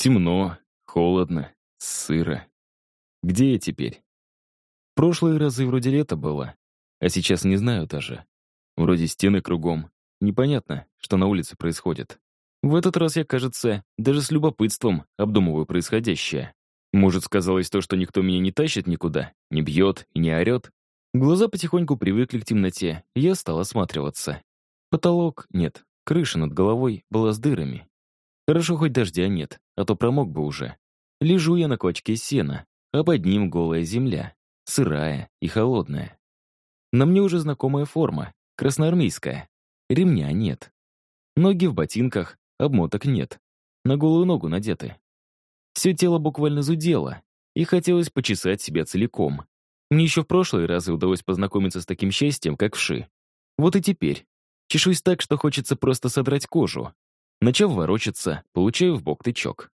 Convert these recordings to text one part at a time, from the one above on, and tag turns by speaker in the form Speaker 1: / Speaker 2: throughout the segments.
Speaker 1: Темно, холодно, сыро. Где я теперь? Прошлые разы вроде лето было, а сейчас не знаю даже. Вроде стены кругом. Непонятно, что на улице происходит. В этот раз я, кажется, даже с любопытством обдумываю происходящее. Может, сказалось то, что никто меня не тащит никуда, не бьет не орет? Глаза потихоньку привыкли к темноте, и я стал осматриваться. Потолок нет, крыша над головой была с дырами. Хорошо, хоть дождя нет, а то промок бы уже. Лежу я на клочке сена, а под ним голая земля, сырая и холодная. На мне уже знакомая форма, красноармейская. Ремня нет. Ноги в ботинках, обмоток нет. На голую ногу надеты. Все тело буквально зудело, и хотелось почесать себя целиком. Мне еще в прошлые разы удалось познакомиться с таким счастьем, как вши. Вот и теперь. Чешусь так, что хочется просто содрать кожу. Начав ворочаться, получаю в бок тычок.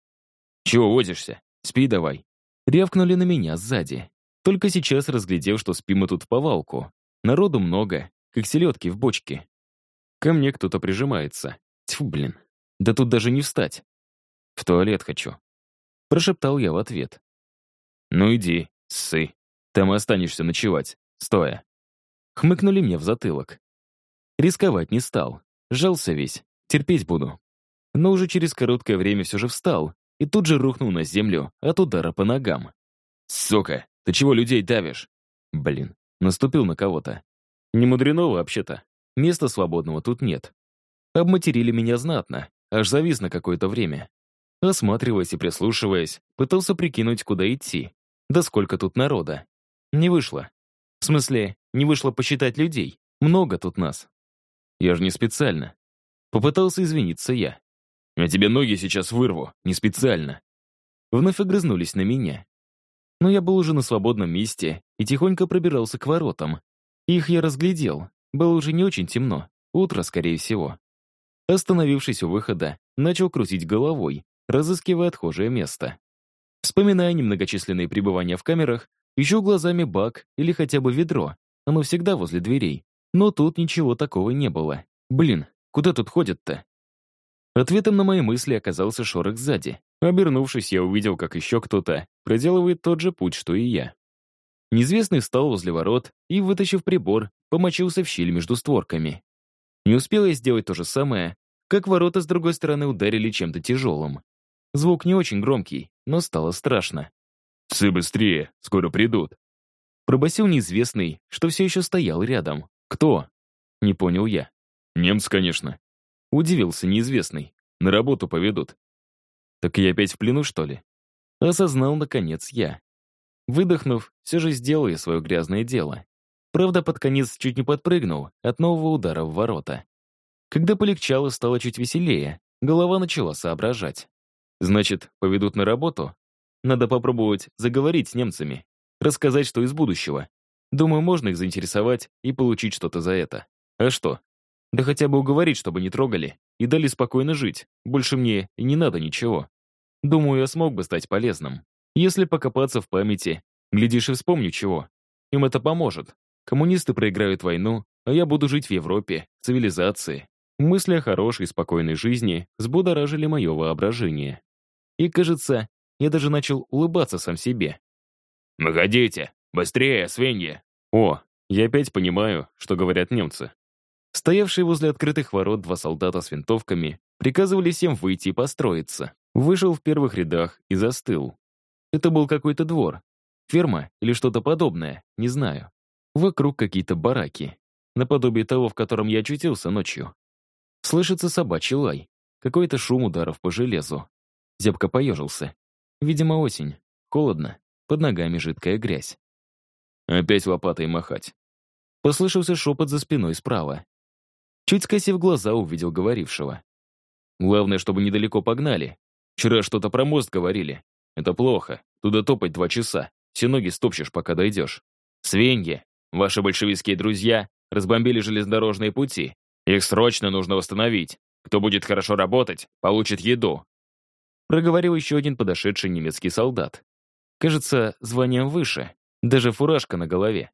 Speaker 1: «Чего возишься? Спи давай». Рявкнули на меня сзади. Только сейчас разглядел, что спим мы тут в повалку. Народу много, как селедки в бочке. Ко мне кто-то прижимается. Тьфу, блин. Да тут даже не встать. В туалет хочу. Прошептал я в ответ. «Ну иди, ссы. Там и останешься ночевать, стоя». Хмыкнули мне в затылок. Рисковать не стал. Жался весь. Терпеть буду. Но уже через короткое время все же встал и тут же рухнул на землю от удара по ногам. «Сука, ты чего людей давишь?» Блин, наступил на кого-то. Не мудрено вообще-то. Места свободного тут нет. Обматерили меня знатно, аж завис на какое-то время. Осматриваясь и прислушиваясь, пытался прикинуть, куда идти. Да сколько тут народа. Не вышло. В смысле, не вышло посчитать людей. Много тут нас. Я же не специально. Попытался извиниться я. Я тебе ноги сейчас вырву, не специально. Вновь огрызнулись на меня. Но я был уже на свободном месте и тихонько пробирался к воротам. Их я разглядел. Было уже не очень темно. Утро, скорее всего. Остановившись у выхода, начал крутить головой, разыскивая отхожее место. Вспоминая немногочисленные пребывания в камерах, ищу глазами бак или хотя бы ведро. Оно всегда возле дверей. Но тут ничего такого не было. Блин, куда тут ходят-то? Ответом на мои мысли оказался шорох сзади. Обернувшись, я увидел, как еще кто-то проделывает тот же путь, что и я. Неизвестный встал возле ворот и, вытащив прибор, помочился в щель между створками. Не успел я сделать то же самое, как ворота с другой стороны ударили чем-то тяжелым. Звук не очень громкий, но стало страшно. «Псы быстрее, скоро придут!» Пробасил неизвестный, что все еще стоял рядом. «Кто?» Не понял я. «Немцы, конечно». Удивился неизвестный. «На работу поведут». «Так я опять в плену, что ли?» Осознал, наконец, я. Выдохнув, все же сделал я свое грязное дело. Правда, под конец чуть не подпрыгнул от нового удара в ворота. Когда полегчало, стало чуть веселее, голова начала соображать. Значит, поведут на работу? Надо попробовать заговорить с немцами, рассказать, что из будущего. Думаю, можно их заинтересовать и получить что-то за это. А что? Да хотя бы уговорить, чтобы не трогали и дали спокойно жить. Больше мне и не надо ничего. Думаю, я смог бы стать полезным. Если покопаться в памяти, глядишь и вспомню чего. Им это поможет. Коммунисты проиграют войну, а я буду жить в Европе, цивилизации. Мысли о хорошей, спокойной жизни взбудоражили мое воображение. И, кажется, я даже начал улыбаться сам себе. «Выходите! Быстрее, свиньи!» О, я опять понимаю, что говорят немцы. Стоявшие возле открытых ворот два солдата с винтовками приказывали всем выйти и построиться. Вышел в первых рядах и застыл. Это был какой-то двор. Ферма или что-то подобное, не знаю. Вокруг какие-то бараки. Наподобие того, в котором я очутился ночью. Слышится собачий лай. Какой-то шум ударов по железу. Зябко поежился. Видимо, осень. Холодно. Под ногами жидкая грязь. Опять лопатой махать. Послышался шепот за спиной справа. Чуть скосив глаза, увидел говорившего. Главное, чтобы недалеко погнали. Вчера что-то про мост говорили. Это плохо. Туда топать два часа. Все ноги стопчешь, пока дойдешь. Свиньи, ваши большевистские друзья, разбомбили железнодорожные пути. Их срочно нужно восстановить. Кто будет хорошо работать, получит еду проговорил еще один подошедший немецкий солдат. Кажется, званием выше, даже фуражка на голове.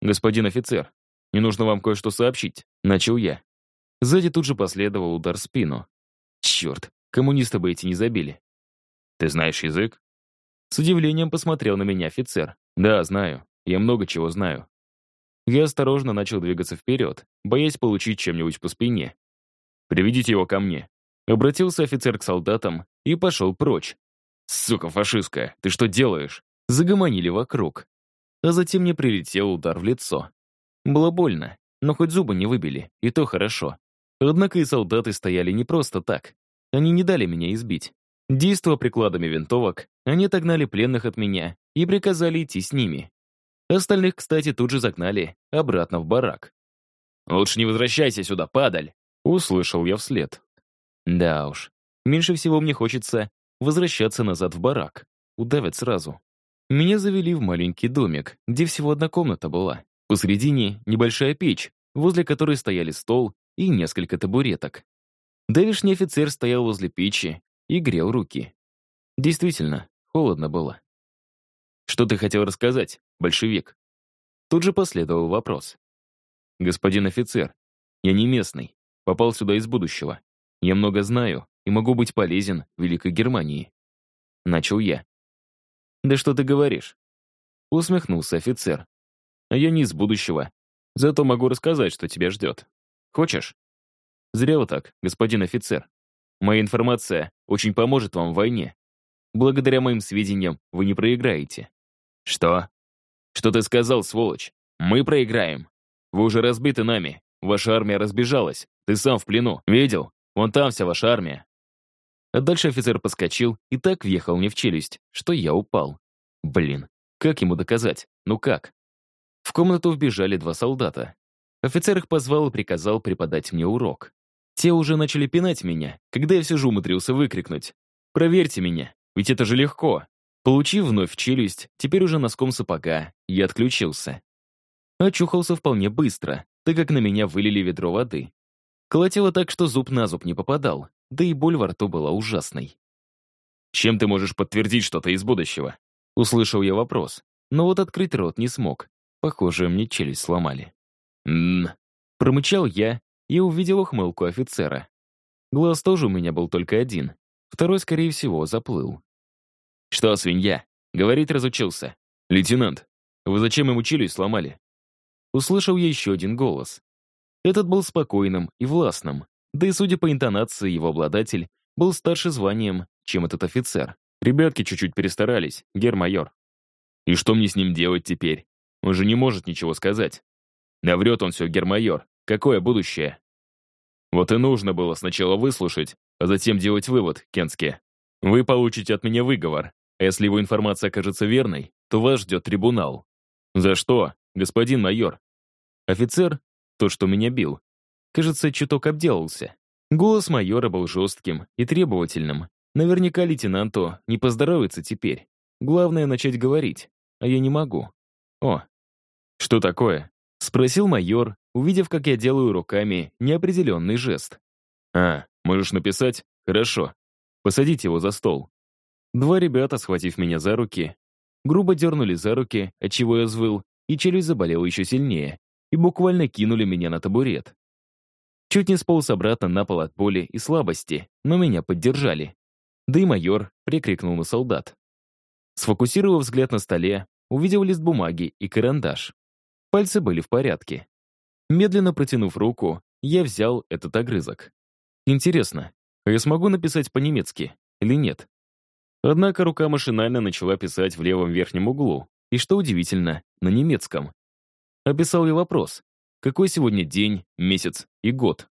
Speaker 1: «Господин офицер, мне нужно вам кое-что сообщить», — начал я. Сзади тут же последовал удар в спину. Черт, коммунисты бы эти не забили. Ты знаешь язык? С удивлением посмотрел на меня офицер. Да, знаю. Я много чего знаю. Я осторожно начал двигаться вперед, боясь получить чем-нибудь по спине. «Приведите его ко мне». Обратился офицер к солдатам и пошел прочь. «Сука фашистская, ты что делаешь?» Загомонили вокруг. А затем мне прилетел удар в лицо. Было больно, но хоть зубы не выбили, и то хорошо. Однако и солдаты стояли не просто так. Они не дали меня избить. Действуя прикладами винтовок, они отогнали пленных от меня и приказали идти с ними. Остальных, кстати, тут же загнали обратно в барак. «Лучше не возвращайся сюда, падаль!» Услышал я вслед. Да уж, меньше всего мне хочется возвращаться назад в барак. Удавят сразу. Меня завели в маленький домик, где всего одна комната была. Посредине небольшая печь, возле которой стояли стол и несколько табуреток. Давишний офицер стоял возле печи и грел руки. Действительно, холодно было. «Что ты хотел рассказать, большевик?» Тут же последовал вопрос. «Господин офицер, я не местный, попал сюда из будущего. Я много знаю и могу быть полезен Великой Германии». Начал я. «Да что ты говоришь?» Усмехнулся офицер. «А я не из будущего. Зато могу рассказать, что тебя ждет. Хочешь?» «Зря вы так, господин офицер. Моя информация очень поможет вам в войне. Благодаря моим сведениям вы не проиграете». «Что?» «Что ты сказал, сволочь? Мы проиграем. Вы уже разбиты нами. Ваша армия разбежалась. Ты сам в плену. Видел? Вон там вся ваша армия». А дальше офицер поскочил и так въехал мне в челюсть, что я упал. Блин, как ему доказать? Ну как? В комнату вбежали два солдата. Офицер их позвал и приказал преподать мне урок. Те уже начали пинать меня, когда я все же умудрился выкрикнуть. «Проверьте меня, ведь это же легко!» Получив вновь челюсть, теперь уже носком сапога, я отключился. Очухался вполне быстро, так как на меня вылили ведро воды. Колотило так, что зуб на зуб не попадал, да и боль во рту была ужасной. «Чем ты можешь подтвердить что-то из будущего?» Услышал я вопрос, но вот открыть рот не смог. Похоже, мне челюсть сломали. «М-м-м», промычал я и увидел ухмылку офицера. Глаз тоже у меня был только один, второй, скорее всего, заплыл. «Что, свинья?» Говорить разучился. «Лейтенант, вы зачем ему челюсть сломали?» Услышал я еще один голос. Этот был спокойным и властным, да и, судя по интонации, его обладатель был старше званием, чем этот офицер. Ребятки чуть-чуть перестарались, гер-майор. И что мне с ним делать теперь? Он же не может ничего сказать. Наврет он все, гер-майор. Какое будущее? Вот и нужно было сначала выслушать, а затем делать вывод, Кенске. Вы получите от меня выговор. А если его информация окажется верной, то вас ждет трибунал. За что, господин майор? Офицер, тот, что меня бил, кажется, чуток обделался. Голос майора был жестким и требовательным. Наверняка лейтенанту не поздоровится теперь. Главное — начать говорить, а я не могу. О, что такое? Спросил майор, увидев, как я делаю руками неопределенный жест. «А, можешь написать? Хорошо. Посадите его за стол». Два ребята, схватив меня за руки, грубо дернули за руки, отчего я взвыл, и челюсть заболела еще сильнее, и буквально кинули меня на табурет. Чуть не сполз обратно на пол от боли и слабости, но меня поддержали. Да и майор прикрикнул на солдат. Сфокусировав взгляд на столе, увидел лист бумаги и карандаш. Пальцы были в порядке. Медленно протянув руку, я взял этот огрызок. Интересно, а я смогу написать по-немецки или нет? Однако рука машинально начала писать в левом верхнем углу, и что удивительно, на немецком. Описал я вопрос. Какой сегодня день, месяц и год?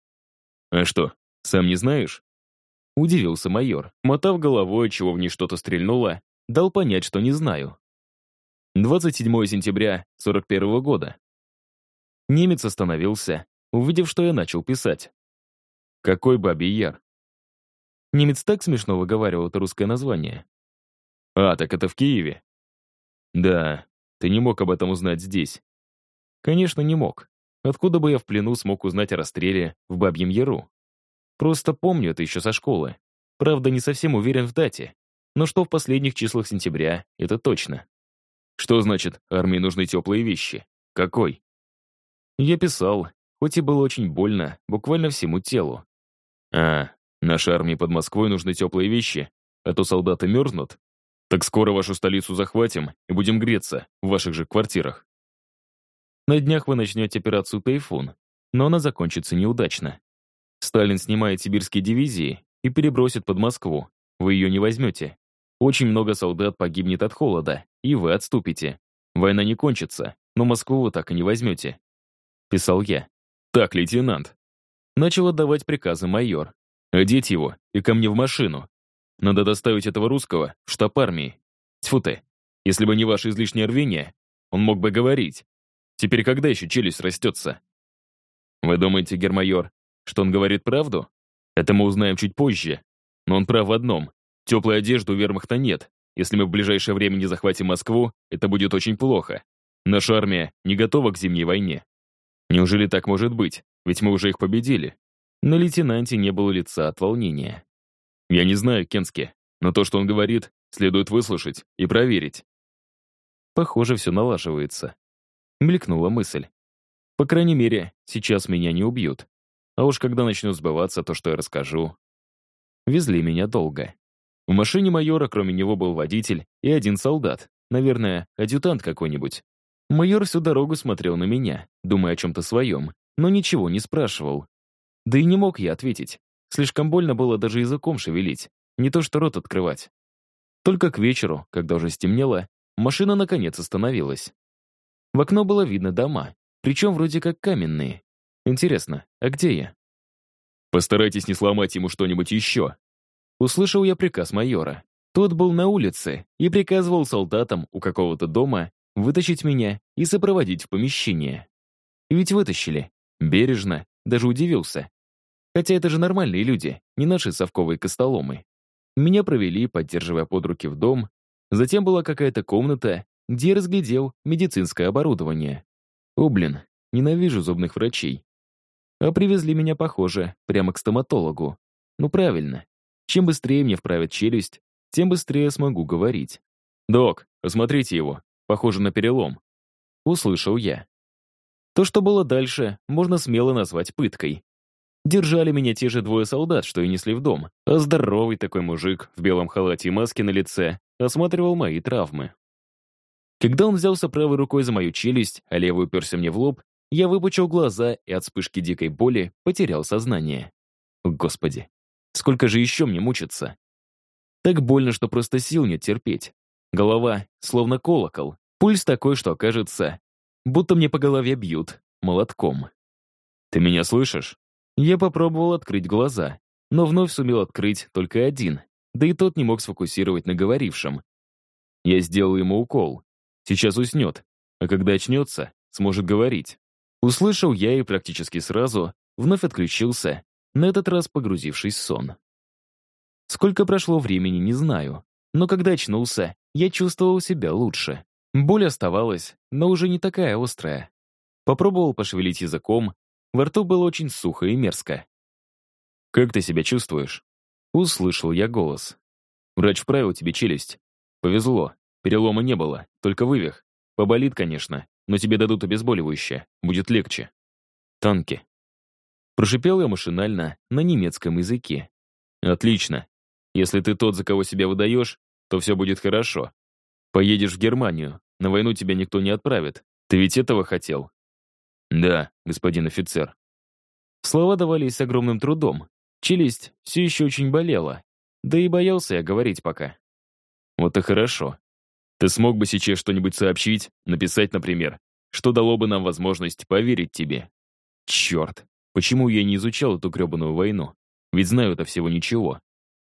Speaker 1: А что, сам не знаешь? Удивился майор, мотав головой, чего в ней что-то стрельнуло, дал понять, что не знаю. 27 сентября 41 -го года. Немец остановился, увидев, что я начал писать. Какой бабий яр? Немец так смешно выговаривал это русское название. А, так это в Киеве? Да, ты не мог об этом узнать здесь. Конечно, не мог. Откуда бы я в плену смог узнать о расстреле в Бабьем Яру? Просто помню это еще со школы. Правда, не совсем уверен в дате. Но что в последних числах сентября, это точно. Что значит, армии нужны теплые вещи? Какой? Я писал, хоть и было очень больно, буквально всему телу. А, нашей армии под Москвой нужны теплые вещи? а то солдаты мерзнут. Так скоро вашу столицу захватим и будем греться в ваших же квартирах. На днях вы начнете операцию «Тайфун», но она закончится неудачно. Сталин снимает сибирские дивизии и перебросит под Москву. Вы ее не возьмете. Очень много солдат погибнет от холода, и вы отступите. Война не кончится, но Москву вы так и не возьмете. Писал я. Так, лейтенант. Начал отдавать приказы майор. Одеть его и ко мне в машину. Надо доставить этого русского в штаб армии. Тьфу ты. Если бы не ваше излишнее рвение, он мог бы говорить. Теперь когда еще челюсть растется? Вы думаете, гермайор, что он говорит правду? Это мы узнаем чуть позже. Но он прав в одном. Теплой одежды у вермахта нет. Если мы в ближайшее время не захватим Москву, это будет очень плохо. Наша армия не готова к зимней войне. Неужели так может быть? Ведь мы уже их победили. На лейтенанте не было лица от волнения. Я не знаю, Кенски, но то, что он говорит, следует выслушать и проверить. Похоже, все налаживается. Мелькнула мысль. По крайней мере, сейчас меня не убьют. А уж когда начнет сбываться то, что я расскажу. Везли меня долго. В машине майора кроме него был водитель и один солдат. Наверное, адъютант какой-нибудь. Майор всю дорогу смотрел на меня, думая о чем-то своем, но ничего не спрашивал. Да и не мог я ответить. Слишком больно было даже языком шевелить, не то что рот открывать. Только к вечеру, когда уже стемнело, машина наконец остановилась. В окно было видно дома, причем вроде как каменные. Интересно, а где я? Постарайтесь не сломать ему что-нибудь еще. Услышал я приказ майора. Тот был на улице и приказывал солдатам у какого-то дома вытащить меня и сопроводить в помещение. ведь вытащили. Бережно, даже удивился. Хотя это же нормальные люди, не наши совковые костоломы. Меня провели, поддерживая под руки в дом. Затем была какая-то комната, где разглядел медицинское оборудование. О, блин, ненавижу зубных врачей. А привезли меня, похоже, прямо к стоматологу. Ну правильно. Чем быстрее мне вправят челюсть, тем быстрее смогу говорить. «Док, посмотрите его. Похоже на перелом». Услышал я. То, что было дальше, можно смело назвать пыткой. Держали меня те же двое солдат, что и несли в дом, а здоровый такой мужик в белом халате и маске на лице осматривал мои травмы. Когда он взялся правой рукой за мою челюсть, а левый уперся мне в лоб, я выпучил глаза и от вспышки дикой боли потерял сознание. Господи, сколько же еще мне мучиться? Так больно, что просто сил нет терпеть. Голова словно колокол, пульс такой, что кажется, будто мне по голове бьют молотком. «Ты меня слышишь?» Я попробовал открыть глаза, но вновь сумел открыть только один, да и тот не мог сфокусировать на говорившем. Я сделал ему укол. Сейчас уснет, а когда очнется, сможет говорить. Услышал я и практически сразу вновь отключился, на этот раз погрузившись в сон. Сколько прошло времени, не знаю, но когда очнулся, я чувствовал себя лучше. Боль оставалась, но уже не такая острая. Попробовал пошевелить языком, во рту было очень сухо и мерзко. «Как ты себя чувствуешь?» Услышал я голос. «Врач вправил тебе челюсть. Повезло, перелома не было, только вывих. Поболит, конечно, но тебе дадут обезболивающее, будет легче. Танки». Прошипел я машинально на немецком языке. «Отлично. Если ты тот, за кого себя выдаешь, то все будет хорошо. Поедешь в Германию, на войну тебя никто не отправит. Ты ведь этого хотел?» «Да, господин офицер». Слова давались с огромным трудом. Челюсть все еще очень болела. Да и боялся я говорить пока. «Вот и хорошо. Ты смог бы сейчас что-нибудь сообщить, написать, например, что дало бы нам возможность поверить тебе? Черт, почему я не изучал эту гребаную войну? Ведь знаю это всего ничего.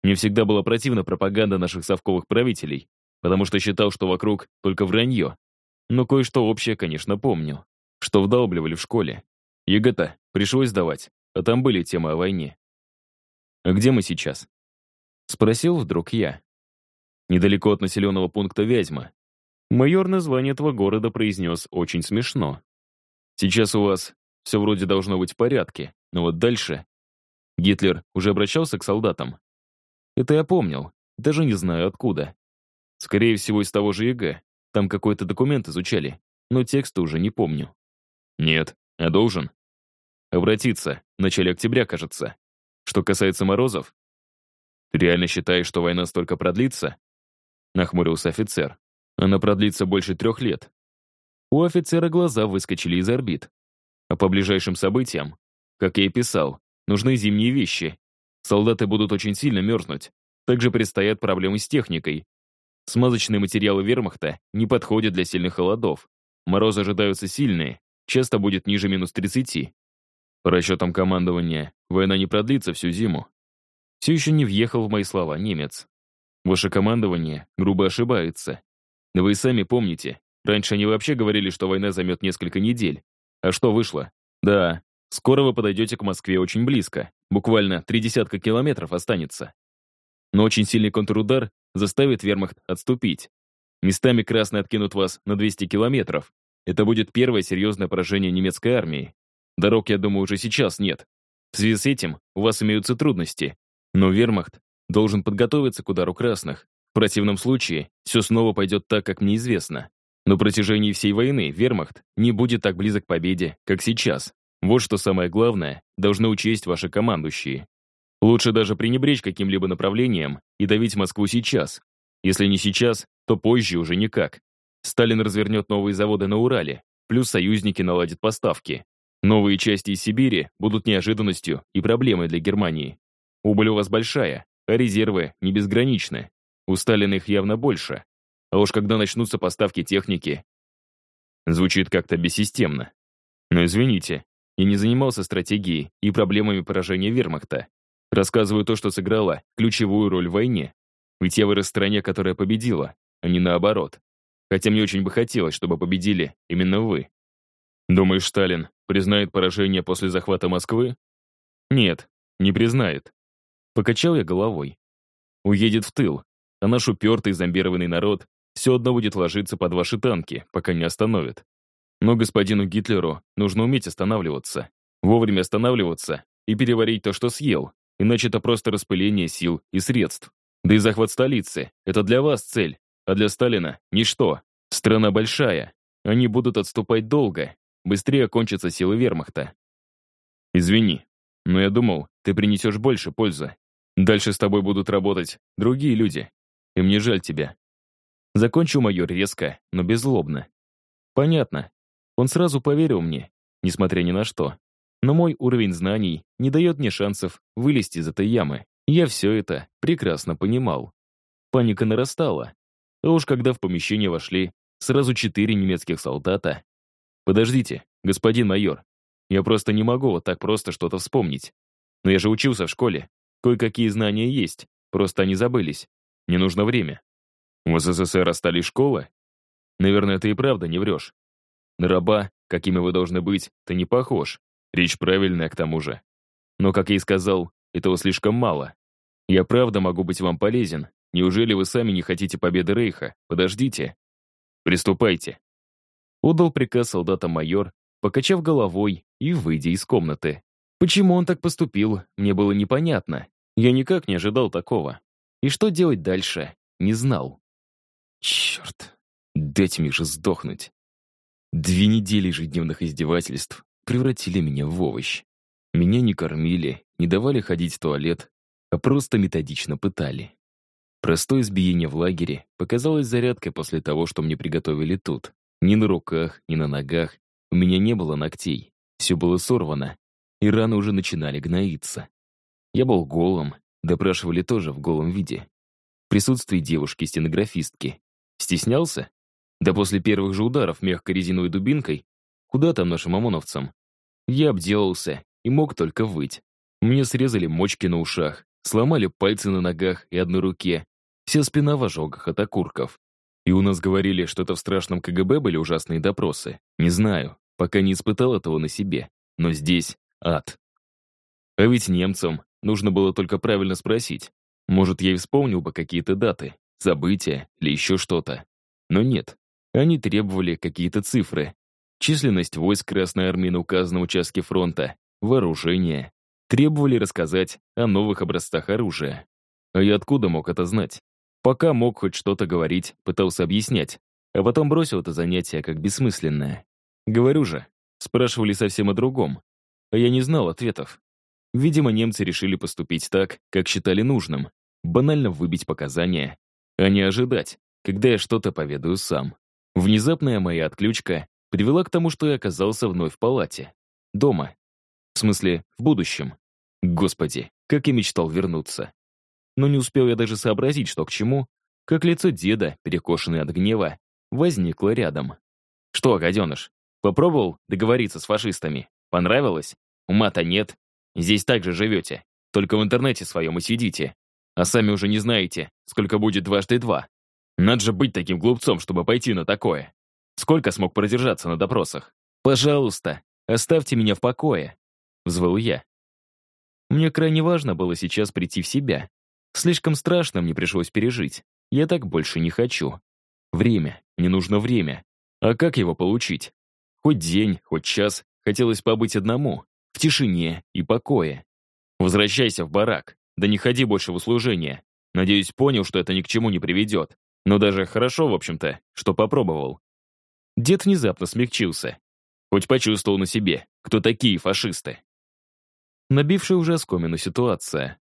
Speaker 1: Мне всегда была противна пропаганда наших совковых правителей, потому что считал, что вокруг только вранье. Но кое-что общее, конечно, помню что вдалбливали в школе. ЕГЭ-то пришлось сдавать, а там были темы о войне. «А где мы сейчас?» Спросил вдруг я. Недалеко от населенного пункта Вязьма. Майор название этого города произнес очень смешно. «Сейчас у вас все вроде должно быть в порядке, но вот дальше...» Гитлер уже обращался к солдатам. Это я помнил, даже не знаю откуда. Скорее всего, из того же ЕГЭ. Там какой-то документ изучали, но текста уже не помню. Нет, а должен. Обратиться. В начале октября, кажется. Что касается морозов, Ты реально считаешь, что война столько продлится? Нахмурился офицер. Она продлится больше трех лет. У офицера глаза выскочили из орбит. А по ближайшим событиям, как я и писал, нужны зимние вещи. Солдаты будут очень сильно мерзнуть. Также предстоят проблемы с техникой. Смазочные материалы вермахта не подходят для сильных холодов. Морозы ожидаются сильные, часто будет ниже минус 30. По расчетам командования, война не продлится всю зиму. Все еще не въехал в мои слова немец. Ваше командование грубо ошибается. Вы и сами помните, раньше они вообще говорили, что война займет несколько недель. А что вышло? Да, скоро вы подойдете к Москве очень близко. Буквально три десятка километров останется. Но очень сильный контрудар заставит вермахт отступить. Местами красные откинут вас на 200 километров. Это будет первое серьезное поражение немецкой армии. Дорог, я думаю, уже сейчас нет. В связи с этим у вас имеются трудности. Но вермахт должен подготовиться к удару красных. В противном случае все снова пойдет так, как мне известно. На протяжении всей войны вермахт не будет так близок к победе, как сейчас. Вот что самое главное, должны учесть ваши командующие. Лучше даже пренебречь каким-либо направлением и давить Москву сейчас. Если не сейчас, то позже уже никак. Сталин развернет новые заводы на Урале, плюс союзники наладят поставки. Новые части из Сибири будут неожиданностью и проблемой для Германии. Убыль у вас большая, а резервы не безграничны. У Сталина их явно больше. А уж когда начнутся поставки техники... Звучит как-то бессистемно. Но извините, я не занимался стратегией и проблемами поражения вермахта. Рассказываю то, что сыграло ключевую роль в войне. Ведь я вырос в стране, которая победила, а не наоборот. Хотя мне очень бы хотелось, чтобы победили именно вы. Думаешь, Сталин признает поражение после захвата Москвы? Нет, не признает. Покачал я головой. Уедет в тыл, а наш упертый зомбированный народ все одно будет ложиться под ваши танки, пока не остановит. Но господину Гитлеру нужно уметь останавливаться. Вовремя останавливаться и переварить то, что съел, иначе это просто распыление сил и средств. Да и захват столицы — это для вас цель, а для Сталина — ничто. Страна большая, они будут отступать долго, быстрее кончатся силы вермахта. Извини, но я думал, ты принесешь больше пользы. Дальше с тобой будут работать другие люди, и мне жаль тебя. Закончил майор резко, но беззлобно. Понятно. Он сразу поверил мне, несмотря ни на что. Но мой уровень знаний не дает мне шансов вылезти из этой ямы. Я все это прекрасно понимал. Паника нарастала. А уж когда в помещение вошли сразу четыре немецких солдата. «Подождите, господин майор, я просто не могу вот так просто что-то вспомнить. Но я же учился в школе. Кое-какие знания есть, просто они забылись. Не нужно время. В СССР остались школы? Наверное, ты и правда не врешь. На раба, какими вы должны быть, ты не похож. Речь правильная к тому же. Но, как я и сказал, этого слишком мало. Я правда могу быть вам полезен. Неужели вы сами не хотите победы Рейха? Подождите. Приступайте. Отдал приказ солдатам майор, покачав головой и выйдя из комнаты. Почему он так поступил, мне было непонятно. Я никак не ожидал такого. И что делать дальше, не знал. Черт, дайте мне же сдохнуть. Две недели ежедневных издевательств превратили меня в овощ. Меня не кормили, не давали ходить в туалет, а просто методично пытали. Простое избиение в лагере показалось зарядкой после того, что мне приготовили тут. Ни на руках, ни на ногах. У меня не было ногтей. Все было сорвано, и раны уже начинали гноиться. Я был голым, допрашивали тоже в голом виде. В присутствии девушки-стенографистки. Стеснялся? Да после первых же ударов мягкой резиновой дубинкой, куда там нашим ОМОНовцам? Я обделался и мог только выть. Мне срезали мочки на ушах, сломали пальцы на ногах и одной руке. Вся спина в ожогах от окурков. И у нас говорили, что это в страшном КГБ были ужасные допросы. Не знаю, пока не испытал этого на себе. Но здесь ад. А ведь немцам нужно было только правильно спросить. Может, я и вспомнил бы какие-то даты, события или еще что-то. Но нет, они требовали какие-то цифры. Численность войск Красной Армии на указанном участке фронта, вооружение. Требовали рассказать о новых образцах оружия. А я откуда мог это знать? Пока мог хоть что-то говорить, пытался объяснять, а потом бросил это занятие как бессмысленное. Говорю же, спрашивали совсем о другом, а я не знал ответов. Видимо, немцы решили поступить так, как считали нужным. банально выбить показания, а не ожидать, когда я что-то поведаю сам. Внезапная моя отключка привела к тому, что я оказался вновь в палате. Дома. В смысле, в будущем. Господи, как я мечтал вернуться. Но не успел я даже сообразить, что к чему, как лицо деда, перекошенное от гнева, возникло рядом. «Что, гаденыш, попробовал договориться с фашистами? Понравилось? Ума-то нет. Здесь так же живете, только в интернете своем и сидите. А сами уже не знаете, сколько будет дважды два. Надо же быть таким глупцом, чтобы пойти на такое. Сколько смог продержаться на допросах? Пожалуйста, оставьте меня в покое», — взвыл я. Мне крайне важно было сейчас прийти в себя. Слишком страшно мне пришлось пережить. Я так больше не хочу. Время. Мне нужно время. А как его получить? Хоть день, хоть час. Хотелось побыть одному. В тишине и покое. Возвращайся в барак. Да не ходи больше в услужение. Надеюсь, понял, что это ни к чему не приведет. Но даже хорошо, в общем-то, что попробовал. Дед внезапно смягчился. Хоть почувствовал на себе, кто такие фашисты. Набившая уже оскомину ситуация.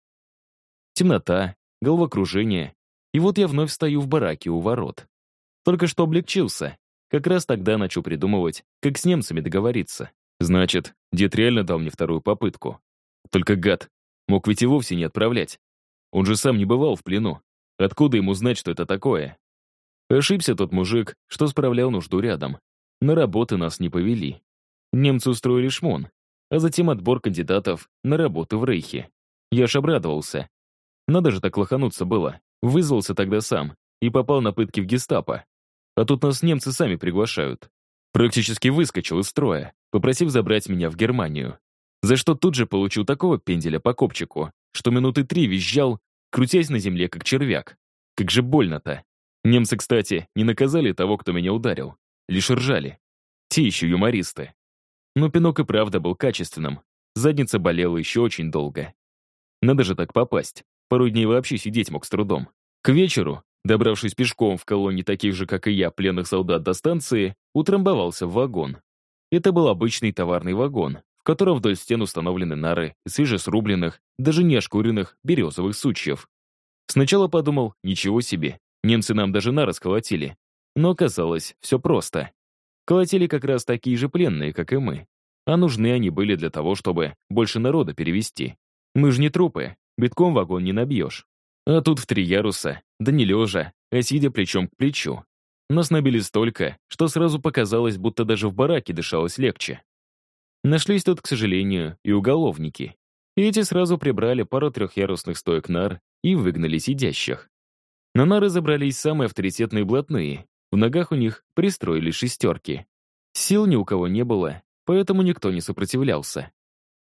Speaker 1: Темнота, головокружение. И вот я вновь стою в бараке у ворот. Только что облегчился. Как раз тогда начал придумывать, как с немцами договориться. Значит, дед реально дал мне вторую попытку. Только гад. Мог ведь и вовсе не отправлять. Он же сам не бывал в плену. Откуда ему знать, что это такое? Ошибся тот мужик, что справлял нужду рядом. На работы нас не повели. Немцы устроили шмон, а затем отбор кандидатов на работу в Рейхе. Я ж обрадовался. Надо же так лохануться было. Вызвался тогда сам и попал на пытки в гестапо. А тут нас немцы сами приглашают. Практически выскочил из строя, попросив забрать меня в Германию. За что тут же получил такого пенделя по копчику, что минуты три визжал, крутясь на земле, как червяк. Как же больно-то. Немцы, кстати, не наказали того, кто меня ударил. Лишь ржали. Те еще юмористы. Но пинок и правда был качественным. Задница болела еще очень долго. Надо же так попасть. Пару дней вообще сидеть мог с трудом. К вечеру, добравшись пешком в колонне таких же, как и я, пленных солдат до станции, утрамбовался в вагон. Это был обычный товарный вагон, в котором вдоль стен установлены нары свежесрубленных, даже не ошкуренных березовых сучьев. Сначала подумал, ничего себе, немцы нам даже нары сколотили. Но оказалось, все просто. Колотили как раз такие же пленные, как и мы. А нужны они были для того, чтобы больше народа перевести. Мы же не трупы, битком вагон не набьешь. А тут в три яруса, да не лежа, а сидя плечом к плечу. Нас набили столько, что сразу показалось, будто даже в бараке дышалось легче. Нашлись тут, к сожалению, и уголовники. И эти сразу прибрали пару трехъярусных стоек нар и выгнали сидящих. На нары забрались самые авторитетные блатные, в ногах у них пристроили шестерки. Сил ни у кого не было, поэтому никто не сопротивлялся.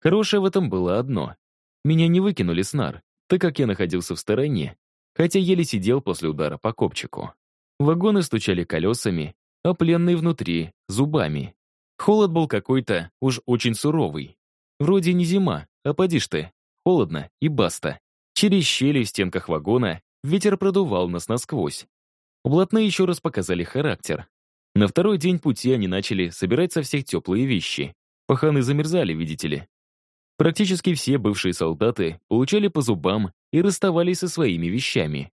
Speaker 1: Хорошее в этом было одно. Меня не выкинули с нар, так как я находился в стороне, хотя еле сидел после удара по копчику. Вагоны стучали колесами, а пленные внутри — зубами. Холод был какой-то уж очень суровый. Вроде не зима, а поди ж ты. Холодно и баста. Через щели в стенках вагона ветер продувал нас насквозь. Блатные еще раз показали характер. На второй день пути они начали собирать со всех теплые вещи. Паханы замерзали, видите ли. Практически все бывшие солдаты получали по зубам и расставались со своими вещами.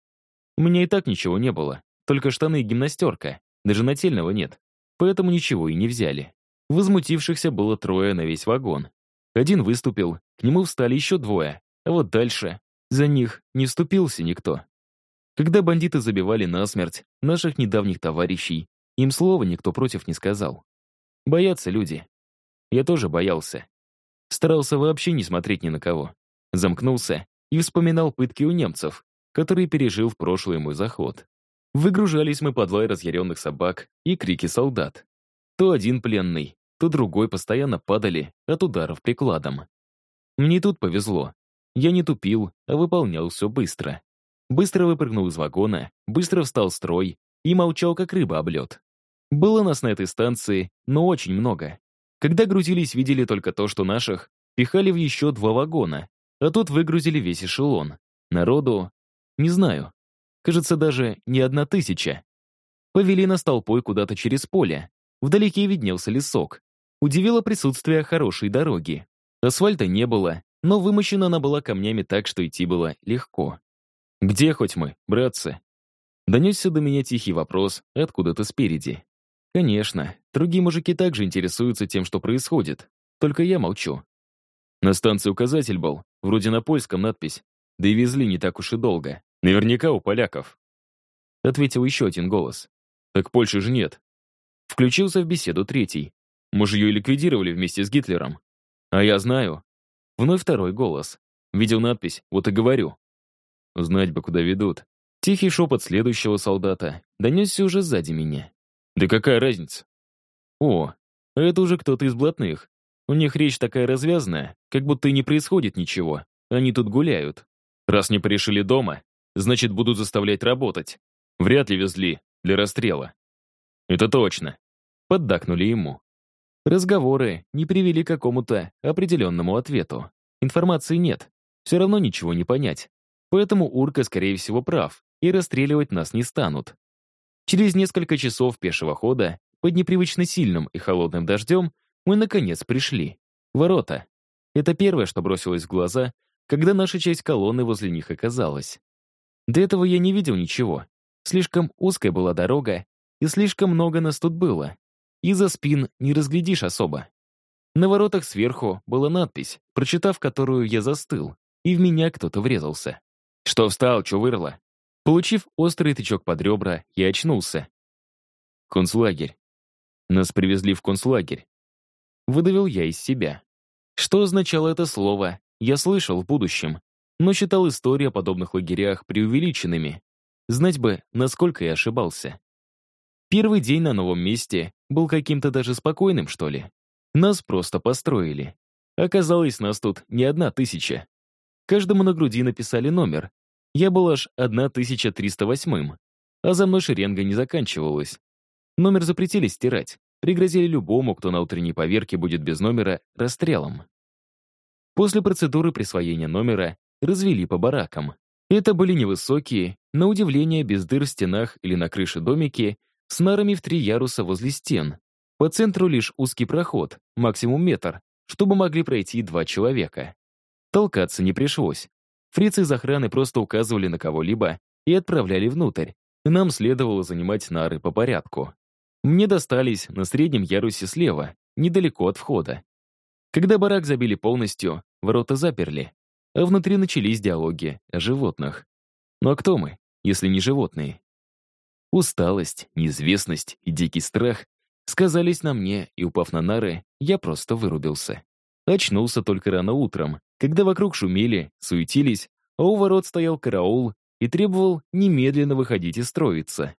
Speaker 1: У меня и так ничего не было, только штаны и гимнастерка, даже нательного нет, поэтому ничего и не взяли. Возмутившихся было трое на весь вагон. Один выступил, к нему встали еще двое, а вот дальше за них не вступился никто. Когда бандиты забивали насмерть наших недавних товарищей, им слова никто против не сказал. Боятся люди. Я тоже боялся. Старался вообще не смотреть ни на кого. Замкнулся и вспоминал пытки у немцев, которые пережил в прошлый мой заход. Выгружались мы под лай разъяренных собак и крики солдат. То один пленный, то другой постоянно падали от ударов прикладом. Мне тут повезло. Я не тупил, а выполнял все быстро. Быстро выпрыгнул из вагона, быстро встал строй и молчал, как рыба об лед. Было нас на этой станции, но очень много. Когда грузились, видели только то, что наших пихали в еще два вагона, а тут выгрузили весь эшелон. Народу... Не знаю. Кажется, даже не одна тысяча. Повели нас толпой куда-то через поле. Вдалеке виднелся лесок. Удивило присутствие хорошей дороги. Асфальта не было, но вымощена она была камнями так, что идти было легко. «Где хоть мы, братцы?» Донесся до меня тихий вопрос откуда-то спереди. Конечно, другие мужики также интересуются тем, что происходит. Только я молчу. На станции указатель был, вроде на польском надпись. Да и везли не так уж и долго. Наверняка у поляков. Ответил еще один голос. Так Польши же нет. Включился в беседу третий. Мы же ее ликвидировали вместе с Гитлером. А я знаю. Вновь второй голос. Видел надпись, вот и говорю. Знать бы, куда ведут. Тихий шепот следующего солдата донесся уже сзади меня. Да какая разница? О, это уже кто-то из блатных. У них речь такая развязная, как будто и не происходит ничего. Они тут гуляют. Раз не порешили дома, значит, будут заставлять работать. Вряд ли везли для расстрела. Это точно. Поддакнули ему. Разговоры не привели к какому-то определенному ответу. Информации нет. Все равно ничего не понять. Поэтому Урка, скорее всего, прав, и расстреливать нас не станут. Через несколько часов пешего хода, под непривычно сильным и холодным дождем, мы, наконец, пришли. Ворота. Это первое, что бросилось в глаза, когда наша часть колонны возле них оказалась. До этого я не видел ничего. Слишком узкая была дорога, и слишком много нас тут было. И за спин не разглядишь особо. На воротах сверху была надпись, прочитав которую я застыл, и в меня кто-то врезался. «Что встал, чё вырло?» Получив острый тычок под ребра, я очнулся. Концлагерь. Нас привезли в концлагерь. Выдавил я из себя. Что означало это слово, я слышал в будущем, но считал истории о подобных лагерях преувеличенными. Знать бы, насколько я ошибался. Первый день на новом месте был каким-то даже спокойным, что ли. Нас просто построили. Оказалось, нас тут не одна тысяча. Каждому на груди написали номер. Я был аж 1308 а за мной шеренга не заканчивалась. Номер запретили стирать, пригрозили любому, кто на утренней поверке будет без номера, расстрелом. После процедуры присвоения номера развели по баракам. Это были невысокие, на удивление без дыр в стенах или на крыше домики, с нарами в три яруса возле стен. По центру лишь узкий проход, максимум метр, чтобы могли пройти два человека. Толкаться не пришлось. Фрицы из охраны просто указывали на кого-либо и отправляли внутрь. Нам следовало занимать нары по порядку. Мне достались на среднем ярусе слева, недалеко от входа. Когда барак забили полностью, ворота заперли, а внутри начались диалоги о животных. Ну а кто мы, если не животные? Усталость, неизвестность и дикий страх сказались на мне, и, упав на нары, я просто вырубился. Очнулся только рано утром, когда вокруг шумели, суетились, а у ворот стоял караул и требовал немедленно выходить и строиться.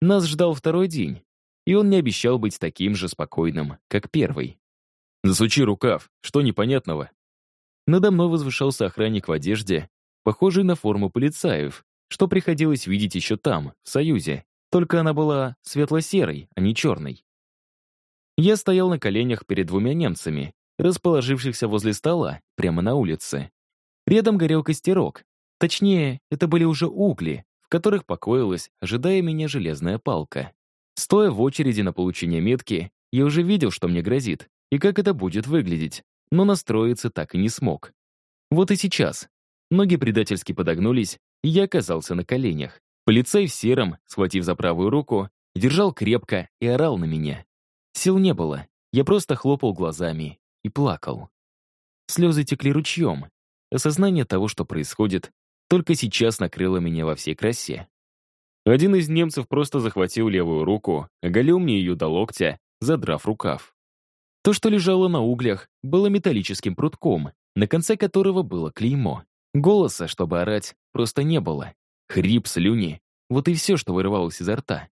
Speaker 1: Нас ждал второй день, и он не обещал быть таким же спокойным, как первый. «Засучи рукав, что непонятного?» Надо мной возвышался охранник в одежде, похожий на форму полицаев, что приходилось видеть еще там, в Союзе, только она была светло-серой, а не черной. Я стоял на коленях перед двумя немцами, расположившихся возле стола, прямо на улице. Рядом горел костерок. Точнее, это были уже угли, в которых покоилась, ожидая меня железная палка. Стоя в очереди на получение метки, я уже видел, что мне грозит, и как это будет выглядеть, но настроиться так и не смог. Вот и сейчас. Ноги предательски подогнулись, и я оказался на коленях. Полицей в сером, схватив за правую руку, держал крепко и орал на меня. Сил не было, я просто хлопал глазами и плакал. Слезы текли ручьем. Осознание того, что происходит, только сейчас накрыло меня во всей красе. Один из немцев просто захватил левую руку, оголил мне ее до локтя, задрав рукав. То, что лежало на углях, было металлическим прутком, на конце которого было клеймо. Голоса, чтобы орать, просто не было. Хрип, слюни — вот и все, что вырывалось изо рта.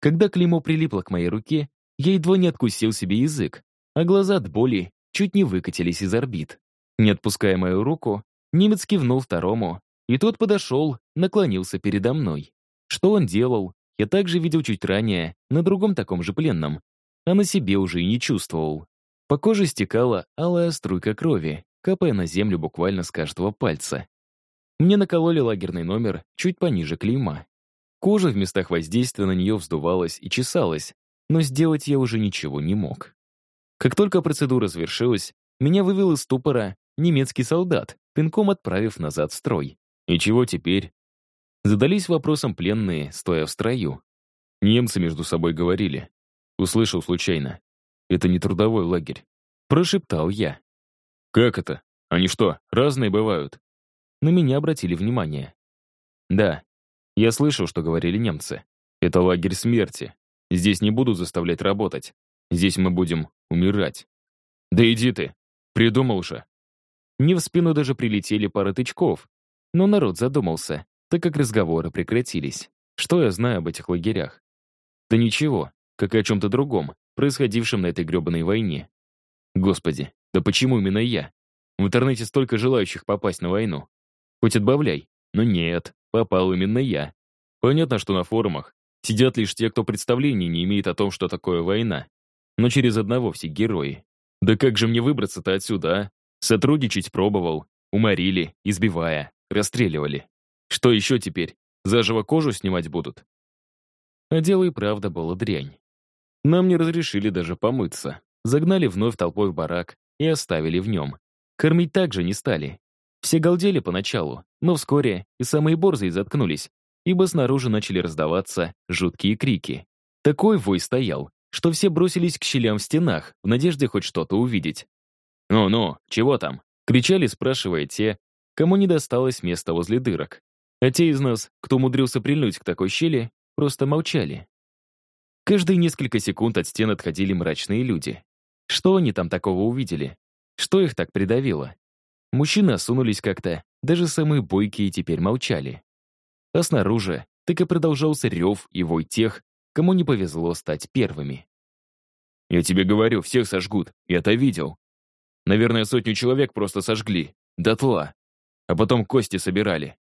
Speaker 1: Когда клеймо прилипло к моей руке, я едва не откусил себе язык, а глаза от боли чуть не выкатились из орбит. Не отпуская мою руку, немец кивнул второму, и тот подошел, наклонился передо мной. Что он делал, я также видел чуть ранее, на другом таком же пленном, а на себе уже и не чувствовал. По коже стекала алая струйка крови, капая на землю буквально с каждого пальца. Мне накололи лагерный номер чуть пониже клейма. Кожа в местах воздействия на нее вздувалась и чесалась, но сделать я уже ничего не мог. Как только процедура завершилась, меня вывел из ступора немецкий солдат, пинком отправив назад строй. «И чего теперь?» Задались вопросом пленные, стоя в строю. Немцы между собой говорили. Услышал случайно. Это не трудовой лагерь. Прошептал я. Как это? Они что, разные бывают? На меня обратили внимание. Да, я слышал, что говорили немцы. Это лагерь смерти. Здесь не будут заставлять работать. Здесь мы будем умирать. Да иди ты, придумал же. Мне в спину даже прилетели пара тычков. Но народ задумался, так как разговоры прекратились. Что я знаю об этих лагерях? Да ничего, как и о чем-то другом, происходившем на этой гребаной войне. Господи, да почему именно я? В интернете столько желающих попасть на войну. Хоть отбавляй. Но нет, попал именно я. Понятно, что на форумах сидят лишь те, кто представления не имеет о том, что такое война. Но через одного все герои. Да как же мне выбраться-то отсюда, а? Сотрудничать пробовал. Уморили, избивая, расстреливали. Что еще теперь? Заживо кожу снимать будут? А дело и правда было дрянь. Нам не разрешили даже помыться. Загнали вновь толпой в барак и оставили в нем. Кормить также не стали. Все галдели поначалу, но вскоре и самые борзые заткнулись, ибо снаружи начали раздаваться жуткие крики. Такой вой стоял, что все бросились к щелям в стенах, в надежде хоть что-то увидеть. «Ну-ну, чего там?» — кричали, спрашивая те, кому не досталось места возле дырок. А те из нас, кто умудрился прильнуть к такой щели, просто молчали. Каждые несколько секунд от стен отходили мрачные люди. Что они там такого увидели? Что их так придавило? Мужчины осунулись как-то, даже самые бойкие теперь молчали. А снаружи так и продолжался рев и вой тех, кому не повезло стать первыми. «Я тебе говорю, всех сожгут, я это видел. Наверное, сотню человек просто сожгли, дотла. А потом кости собирали.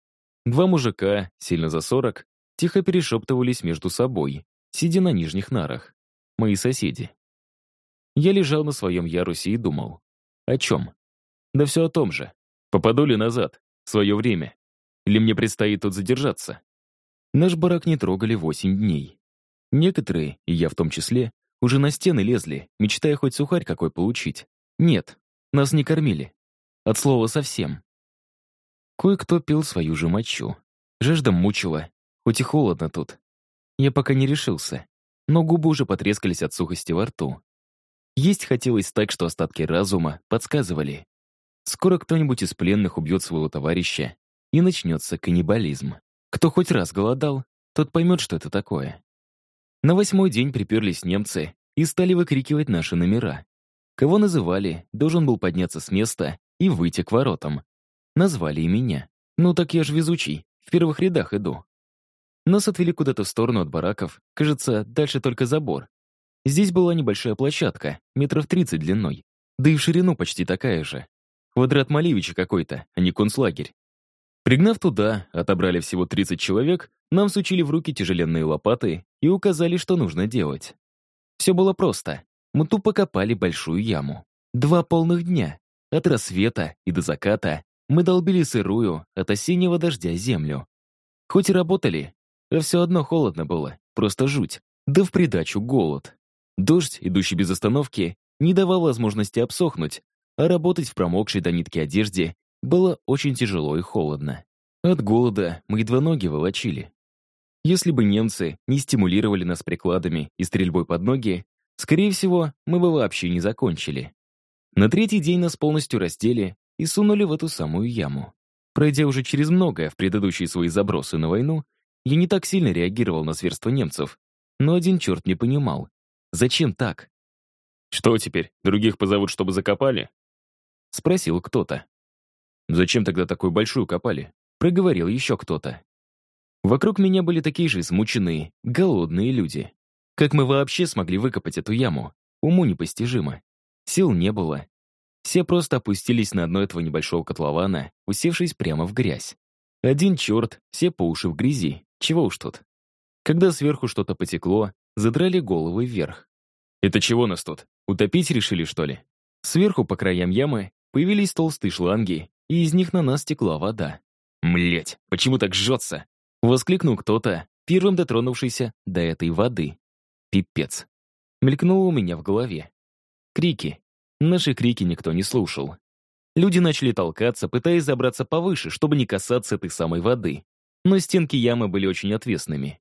Speaker 1: Два мужика, сильно за сорок, тихо перешептывались между собой, сидя на нижних нарах. Мои соседи. Я лежал на своем ярусе и думал. О чем? Да все о том же. Попаду ли назад, в свое время? Или мне предстоит тут задержаться? Наш барак не трогали восемь дней. Некоторые, и я в том числе, уже на стены лезли, мечтая хоть сухарь какой получить. Нет, нас не кормили. От слова совсем. Кое-кто пил свою же мочу. Жажда мучила, хоть и холодно тут. Я пока не решился, но губы уже потрескались от сухости во рту. Есть хотелось так, что остатки разума подсказывали. Скоро кто-нибудь из пленных убьет своего товарища, и начнется каннибализм. Кто хоть раз голодал, тот поймет, что это такое. На восьмой день приперлись немцы и стали выкрикивать наши номера. Кого называли, должен был подняться с места и выйти к воротам. Назвали и меня. Ну так я ж везучий, в первых рядах иду. Нас отвели куда-то в сторону от бараков, кажется, дальше только забор. Здесь была небольшая площадка, метров 30 длиной, да и в ширину почти такая же. Квадрат Малевича какой-то, а не концлагерь. Пригнав туда, отобрали всего 30 человек, нам сучили в руки тяжеленные лопаты и указали, что нужно делать. Все было просто. Мы тупо копали большую яму. Два полных дня. От рассвета и до заката мы долбили сырую от осеннего дождя землю. Хоть и работали, а все одно холодно было, просто жуть. Да в придачу голод. Дождь, идущий без остановки, не давал возможности обсохнуть, а работать в промокшей до нитки одежде было очень тяжело и холодно. От голода мы едва ноги волочили. Если бы немцы не стимулировали нас прикладами и стрельбой под ноги, скорее всего, мы бы вообще не закончили. На третий день нас полностью раздели и сунули в эту самую яму. Пройдя уже через многое в предыдущие свои забросы на войну, я не так сильно реагировал на зверство немцев, но один черт не понимал. Зачем так? «Что теперь, других позовут, чтобы закопали?» — спросил кто-то. «Зачем тогда такую большую копали?» — проговорил еще кто-то. Вокруг меня были такие же измученные, голодные люди. Как мы вообще смогли выкопать эту яму? Уму непостижимо. Сил не было. Все просто опустились на дно этого небольшого котлована, усевшись прямо в грязь. Один черт, все по уши в грязи. Чего уж тут. Когда сверху что-то потекло, задрали головы вверх. «Это чего нас тут? Утопить решили, что ли?» Сверху по краям ямы Появились толстые шланги, и из них на нас текла вода. «Млеть, почему так жжется?» Воскликнул кто-то, первым дотронувшийся до этой воды. «Пипец!» Мелькнуло у меня в голове. Крики. Наши крики никто не слушал. Люди начали толкаться, пытаясь забраться повыше, чтобы не касаться этой самой воды. но стенки ямы были очень отвесными.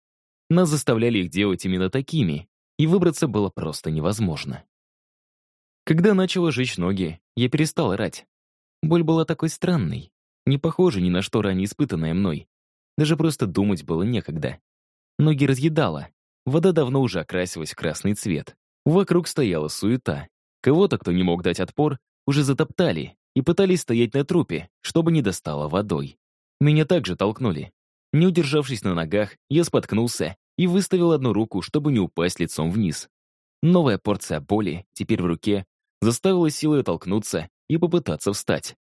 Speaker 1: Нас заставляли их делать именно такими, и выбраться было просто невозможно. Когда начало жечь ноги, я перестал орать. Боль была такой странной, не похожа ни на что ранее испытанное мной. Даже просто думать было некогда. Ноги разъедало, вода давно уже окрасилась в красный цвет. Вокруг стояла суета. Кого-то, кто не мог дать отпор, уже затоптали и пытались стоять на трупе, чтобы не достало водой. Меня также толкнули. Не удержавшись на ногах, я споткнулся и выставил одну руку, чтобы не упасть лицом вниз. Новая порция боли, теперь в руке, заставила силой толкнуться и попытаться встать.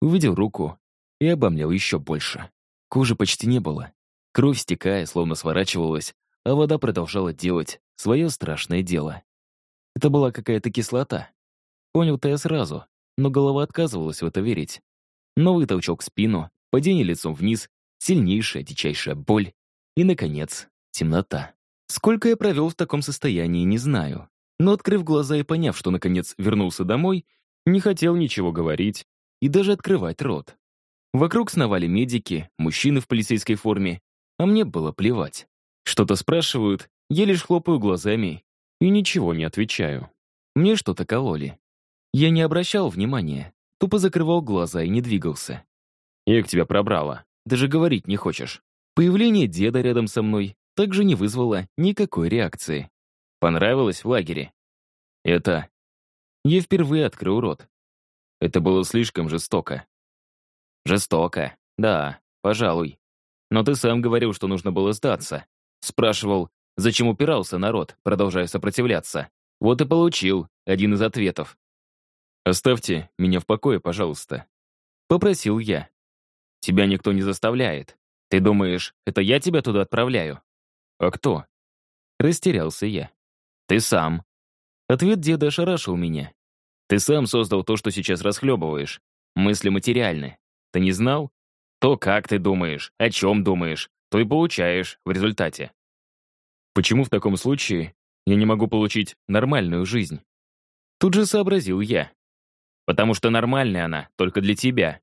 Speaker 1: Увидел руку и обомлел еще больше. Кожи почти не было. Кровь, стекая, словно сворачивалась, а вода продолжала делать свое страшное дело. Это была какая-то кислота. Понял-то я сразу, но голова отказывалась в это верить. Новый толчок в спину, падение лицом вниз, сильнейшая, дичайшая боль и, наконец, темнота. Сколько я провел в таком состоянии, не знаю. Но, открыв глаза и поняв, что, наконец, вернулся домой, не хотел ничего говорить и даже открывать рот. Вокруг сновали медики, мужчины в полицейской форме, а мне было плевать. Что-то спрашивают, я лишь хлопаю глазами и ничего не отвечаю. Мне что-то кололи. Я не обращал внимания, тупо закрывал глаза и не двигался. «Як тебя пробрало? Даже говорить не хочешь». Появление деда рядом со мной также не вызвало никакой реакции. Понравилось в лагере? Это... Я впервые открыл рот. Это было слишком жестоко. Жестоко, да, пожалуй. Но ты сам говорил, что нужно было сдаться. Спрашивал, зачем упирался народ, продолжая сопротивляться. Вот и получил один из ответов. «Оставьте меня в покое, пожалуйста», — попросил я. «Тебя никто не заставляет. Ты думаешь, это я тебя туда отправляю?» «А кто?» Растерялся я. Ты сам. Ответ деда ошарашил меня. Ты сам создал то, что сейчас расхлебываешь. Мысли материальны. Ты не знал? То, как ты думаешь, о чем думаешь, то и получаешь в результате. Почему в таком случае я не могу получить нормальную жизнь? Тут же сообразил я. Потому что нормальная она только для тебя.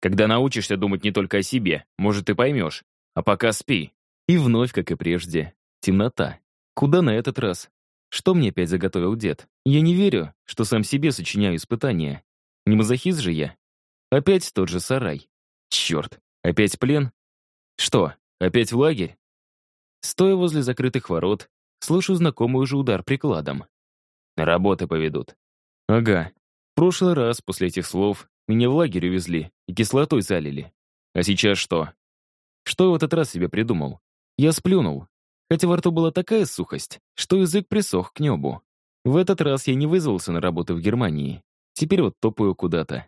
Speaker 1: Когда научишься думать не только о себе, может, ты поймешь. А пока спи. И вновь, как и прежде, темнота. Куда на этот раз? Что мне опять заготовил дед? Я не верю, что сам себе сочиняю испытания. Не мазохист же я. Опять тот же сарай. Черт, опять плен? Что, опять в лагерь? Стоя возле закрытых ворот, слышу знакомый уже удар прикладом. Работы поведут. Ага. В прошлый раз после этих слов меня в лагерь увезли и кислотой залили. А сейчас что? Что я в этот раз себе придумал? Я сплюнул, хотя во рту была такая сухость, что язык присох к небу. В этот раз я не вызвался на работу в Германии. Теперь вот топаю куда-то.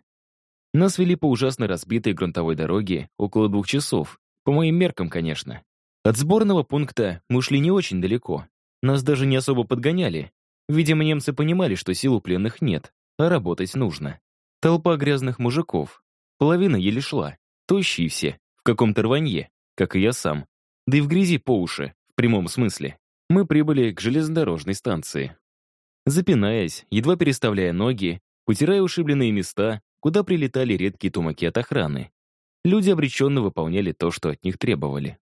Speaker 1: Нас вели по ужасно разбитой грунтовой дороге около двух часов. По моим меркам, конечно. От сборного пункта мы ушли не очень далеко. Нас даже не особо подгоняли. Видимо, немцы понимали, что сил у пленных нет, а работать нужно. Толпа грязных мужиков. Половина еле шла. Тощие все, в каком-то рванье, как и я сам. Да и в грязи по уши прямом смысле, мы прибыли к железнодорожной станции. Запинаясь, едва переставляя ноги, утирая ушибленные места, куда прилетали редкие тумаки от охраны. Люди обреченно выполняли то, что от них требовали.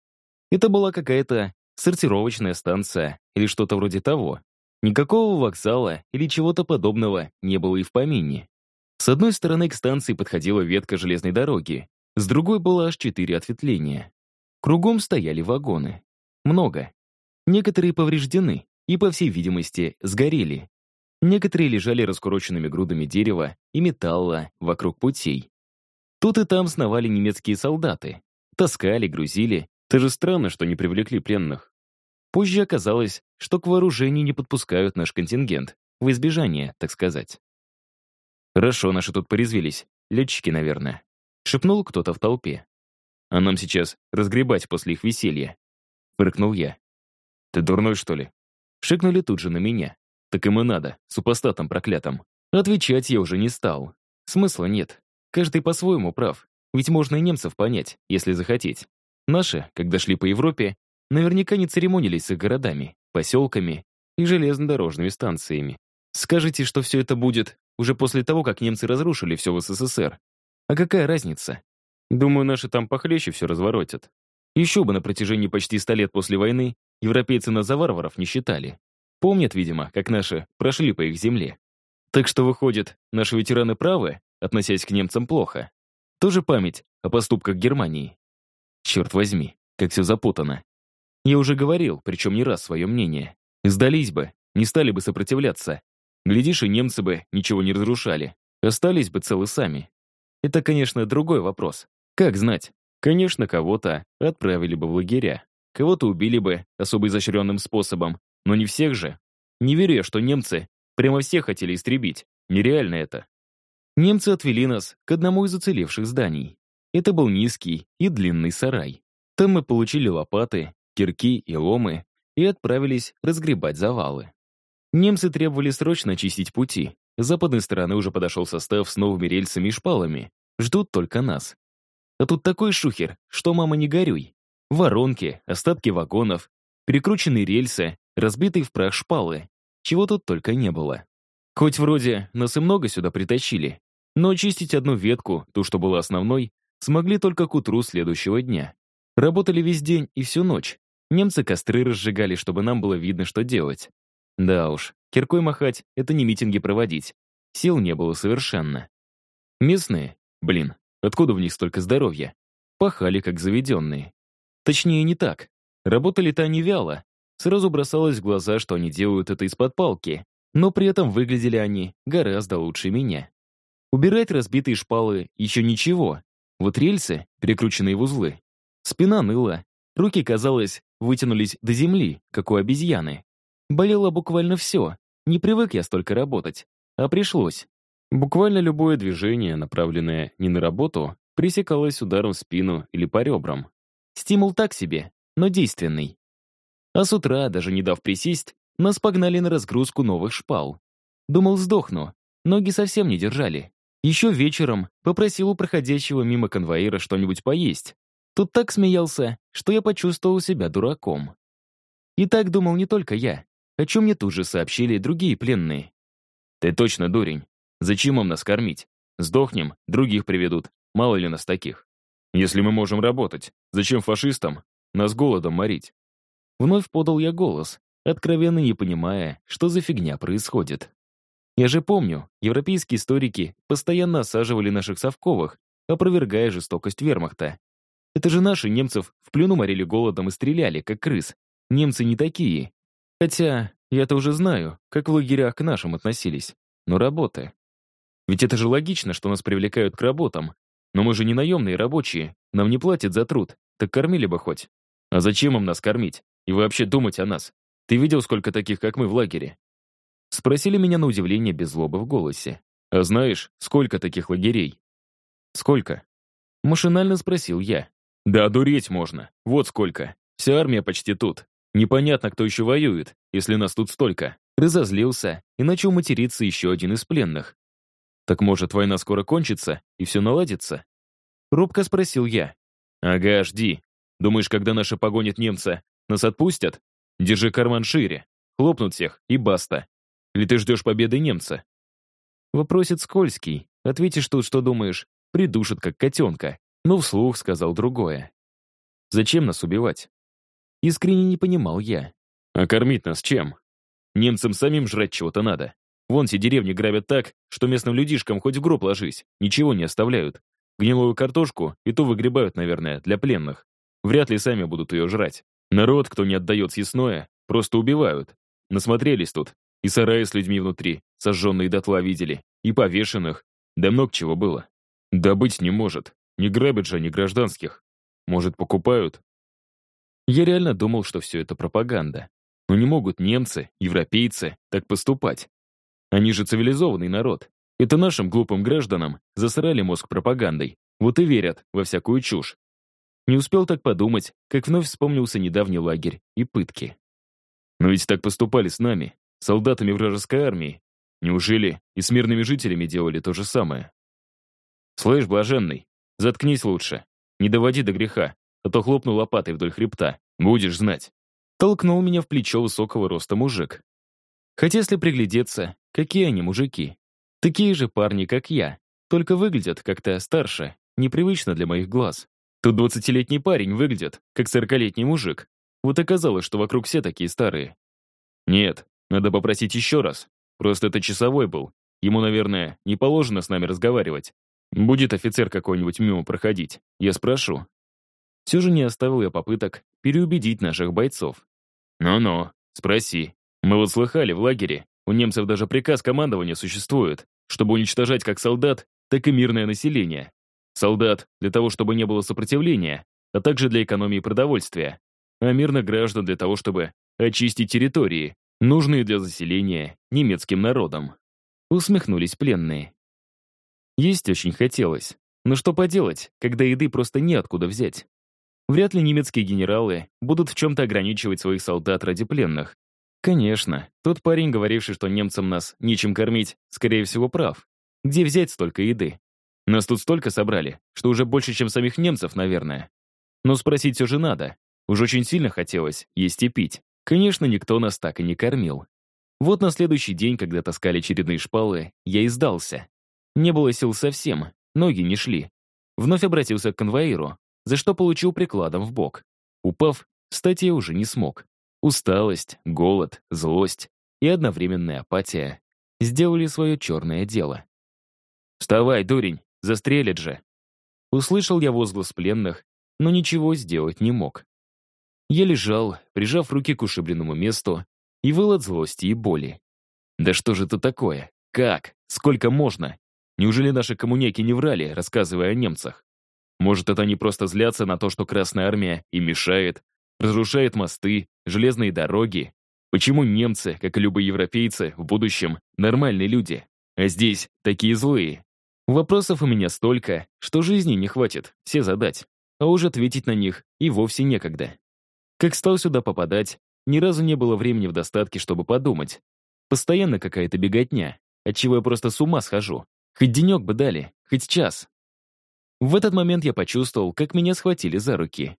Speaker 1: Это была какая-то сортировочная станция или что-то вроде того. Никакого вокзала или чего-то подобного не было и в помине. С одной стороны к станции подходила ветка железной дороги, с другой было аж четыре ответвления. Кругом стояли вагоны. Много. Некоторые повреждены и, по всей видимости, сгорели. Некоторые лежали раскуроченными грудами дерева и металла вокруг путей. Тут и там сновали немецкие солдаты. Таскали, грузили. Даже странно, что не привлекли пленных. Позже оказалось, что к вооружению не подпускают наш контингент, в избежание, так сказать. «Хорошо, наши тут порезвились. Летчики, наверное», — шепнул кто-то в толпе. «А нам сейчас разгребать после их веселья. Фыркнул я. «Ты дурной, что ли?» Шикнули тут же на меня. Так им и надо, супостатом проклятым. Отвечать я уже не стал. Смысла нет. Каждый по-своему прав. Ведь можно и немцев понять, если захотеть. Наши, когда шли по Европе, наверняка не церемонились с их городами, поселками и железнодорожными станциями. Скажите, что все это будет уже после того, как немцы разрушили все в СССР. А какая разница? Думаю, наши там похлеще все разворотят. Еще бы на протяжении почти ста лет после войны европейцы нас за варваров не считали. Помнят, видимо, как наши прошли по их земле. Так что, выходит, наши ветераны правы, относясь к немцам плохо. Тоже память о поступках Германии. Черт возьми, как все запутано. Я уже говорил, причем не раз, свое мнение. Сдались бы, не стали бы сопротивляться. Глядишь, и немцы бы ничего не разрушали. Остались бы целы сами. Это, конечно, другой вопрос. Как знать? Конечно, кого-то отправили бы в лагеря. Кого-то убили бы особо изощренным способом. Но не всех же. Не верю я, что немцы прямо всех хотели истребить. Нереально это. Немцы отвели нас к одному из уцелевших зданий. Это был низкий и длинный сарай. Там мы получили лопаты, кирки и ломы и отправились разгребать завалы. Немцы требовали срочно очистить пути. С западной стороны уже подошел состав с новыми рельсами и шпалами. Ждут только нас. А тут такой шухер, что, мама, не горюй. Воронки, остатки вагонов, перекрученные рельсы, разбитые в прах шпалы. Чего тут только не было. Хоть вроде нас и много сюда притащили, но очистить одну ветку, ту, что была основной, смогли только к утру следующего дня. Работали весь день и всю ночь. Немцы костры разжигали, чтобы нам было видно, что делать. Да уж, киркой махать — это не митинги проводить. Сил не было совершенно. Местные, блин, откуда в них столько здоровья? Пахали, как заведенные. Точнее, не так. Работали-то они вяло. Сразу бросалось в глаза, что они делают это из-под палки, но при этом выглядели они гораздо лучше меня. Убирать разбитые шпалы еще ничего. Вот рельсы, перекрученные в узлы. Спина ныла, руки, казалось, вытянулись до земли, как у обезьяны. Болело буквально все. Не привык я столько работать, а пришлось. Буквально любое движение, направленное не на работу, пресекалось ударом в спину или по ребрам. Стимул так себе, но действенный. А с утра, даже не дав присесть, нас погнали на разгрузку новых шпал. Думал, сдохну. Ноги совсем не держали. Еще вечером попросил у проходящего мимо конвоира что-нибудь поесть. Тут так смеялся, что я почувствовал себя дураком. И так думал не только я, о чем мне тут же сообщили другие пленные. «Ты точно дурень. Зачем им нас кормить? Сдохнем, других приведут. Мало ли нас таких. Если мы можем работать, зачем фашистам нас голодом морить?» Вновь подал я голос, откровенно не понимая, что за фигня происходит. Я же помню, европейские историки постоянно осаживали наших совковых, опровергая жестокость вермахта. Это же наши немцев в плену морили голодом и стреляли, как крыс. Немцы не такие. Хотя, я-то уже знаю, как в лагерях к нашим относились. Но работа. Ведь это же логично, что нас привлекают к работам. Но мы же не наемные рабочие, нам не платят за труд, так кормили бы хоть. А зачем им нас кормить? И вообще думать о нас? Ты видел, сколько таких, как мы, в лагере?» Спросили меня на удивление без злобы в голосе. «А знаешь, сколько таких лагерей?» «Сколько?» Машинально спросил я. «Да дуреть можно. Вот сколько. Вся армия почти тут. Непонятно, кто еще воюет, если нас тут столько». Разозлился и начал материться еще один из пленных. «Так может, война скоро кончится, и все наладится?» Робко спросил я. «Ага, жди. Думаешь, когда наша погонит немца, нас отпустят? Держи карман шире. Хлопнут всех, и баста. Или ты ждешь победы немца? Вопросит скользкий. Ответишь тут, что думаешь. Придушат, как котенка. Но вслух сказал другое. Зачем нас убивать? Искренне не понимал я. А кормить нас чем? Немцам самим жрать чего-то надо. Вон все деревни грабят так, что местным людишкам хоть в гроб ложись, ничего не оставляют. Гнилую картошку и то выгребают, наверное, для пленных. Вряд ли сами будут ее жрать. Народ, кто не отдает съестное, просто убивают. Насмотрелись тут. И сараи с людьми внутри, сожженные дотла видели. И повешенных. Да много чего было. Да быть не может. Не грабят же они гражданских. Может, покупают? Я реально думал, что все это пропаганда. Но не могут немцы, европейцы так поступать. Они же цивилизованный народ. Это нашим глупым гражданам засрали мозг пропагандой. Вот и верят во всякую чушь. Не успел так подумать, как вновь вспомнился недавний лагерь и пытки. Но ведь так поступали с нами, солдатами вражеской армии. Неужели и с мирными жителями делали то же самое? Слышь, блаженный, заткнись лучше. Не доводи до греха, а то хлопну лопатой вдоль хребта. Будешь знать. Толкнул меня в плечо высокого роста мужик. Хотя если приглядеться, какие они мужики. Такие же парни, как я, только выглядят как-то старше, непривычно для моих глаз. Тут двадцатилетний парень выглядит, как сорокалетний мужик. Вот оказалось, что вокруг все такие старые. Нет, надо попросить еще раз. Просто это часовой был. Ему, наверное, не положено с нами разговаривать. Будет офицер какой-нибудь мимо проходить. Я спрошу. Все же не оставил я попыток переубедить наших бойцов. «Ну-ну, спроси. Мы вот слыхали в лагере, у немцев даже приказ командования существует, чтобы уничтожать как солдат, так и мирное население. Солдат для того, чтобы не было сопротивления, а также для экономии продовольствия, а мирных граждан для того, чтобы очистить территории, нужные для заселения немецким народом. Усмехнулись пленные. Есть очень хотелось. Но что поделать, когда еды просто неоткуда взять? Вряд ли немецкие генералы будут в чем-то ограничивать своих солдат ради пленных. Конечно, тот парень, говоривший, что немцам нас нечем кормить, скорее всего, прав. Где взять столько еды? Нас тут столько собрали, что уже больше, чем самих немцев, наверное. Но спросить все же надо. Уж очень сильно хотелось есть и пить. Конечно, никто нас так и не кормил. Вот на следующий день, когда таскали очередные шпалы, я и сдался. Не было сил совсем, ноги не шли. Вновь обратился к конвоиру, за что получил прикладом в бок. Упав, встать я уже не смог. Усталость, голод, злость и одновременная апатия сделали свое черное дело. «Вставай, дурень, застрелят же!» Услышал я возглас пленных, но ничего сделать не мог. Я лежал, прижав руки к ушибленному месту, и выл от злости и боли. «Да что же это такое? Как? Сколько можно? Неужели наши коммуняки не врали, рассказывая о немцах? Может, это они просто злятся на то, что Красная Армия им мешает, разрушает мосты, железные дороги? Почему немцы, как и любые европейцы, в будущем нормальные люди, а здесь такие злые? Вопросов у меня столько, что жизни не хватит все задать, а уже ответить на них и вовсе некогда. Как стал сюда попадать, ни разу не было времени в достатке, чтобы подумать. Постоянно какая-то беготня, отчего я просто с ума схожу. Хоть денек бы дали, хоть час. В этот момент я почувствовал, как меня схватили за руки.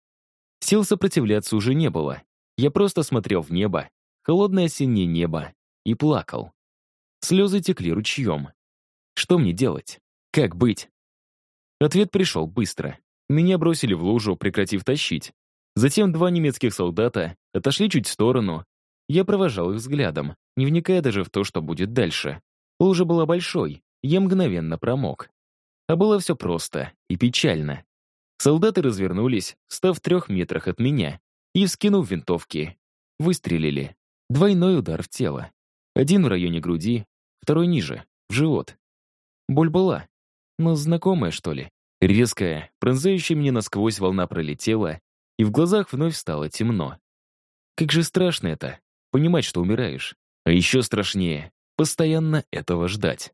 Speaker 1: Сил сопротивляться уже не было. Я просто смотрел в небо, холодное осеннее небо, и плакал. Слезы текли ручьем. Что мне делать? Как быть? Ответ пришел быстро. Меня бросили в лужу, прекратив тащить. Затем два немецких солдата отошли чуть в сторону. Я провожал их взглядом, не вникая даже в то, что будет дальше. Лужа была большой, я мгновенно промок. А было все просто и печально. Солдаты развернулись, став в трех метрах от меня, и, вскинув винтовки, выстрелили. Двойной удар в тело. Один в районе груди, второй ниже, в живот. Боль была, но знакомая, что ли. Резкая, пронзающая мне насквозь волна пролетела, и в глазах вновь стало темно. Как же страшно это, понимать, что умираешь. А еще страшнее — постоянно этого ждать.